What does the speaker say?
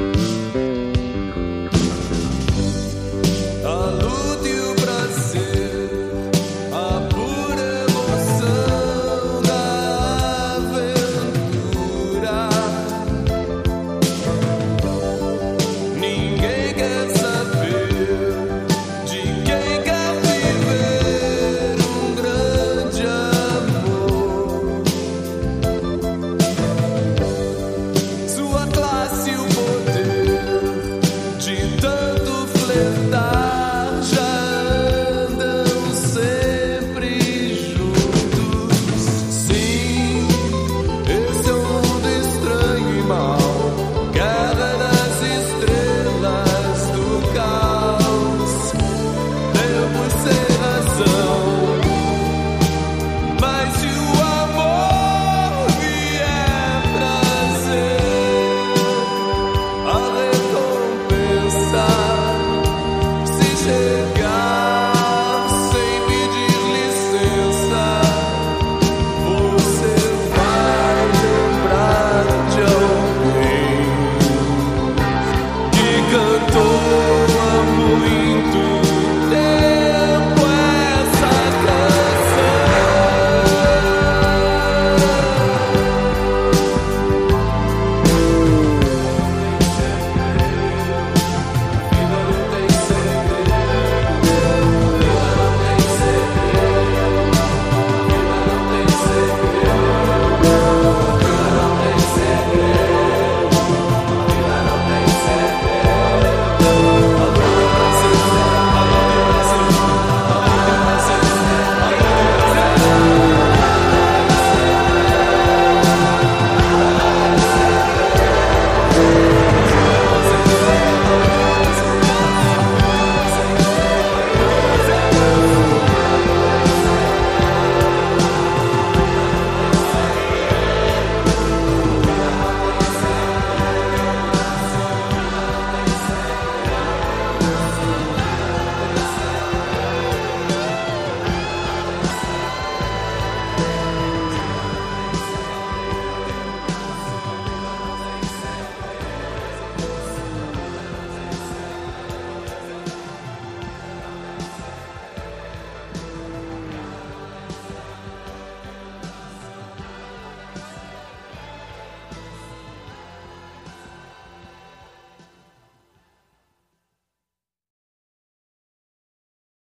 Bye.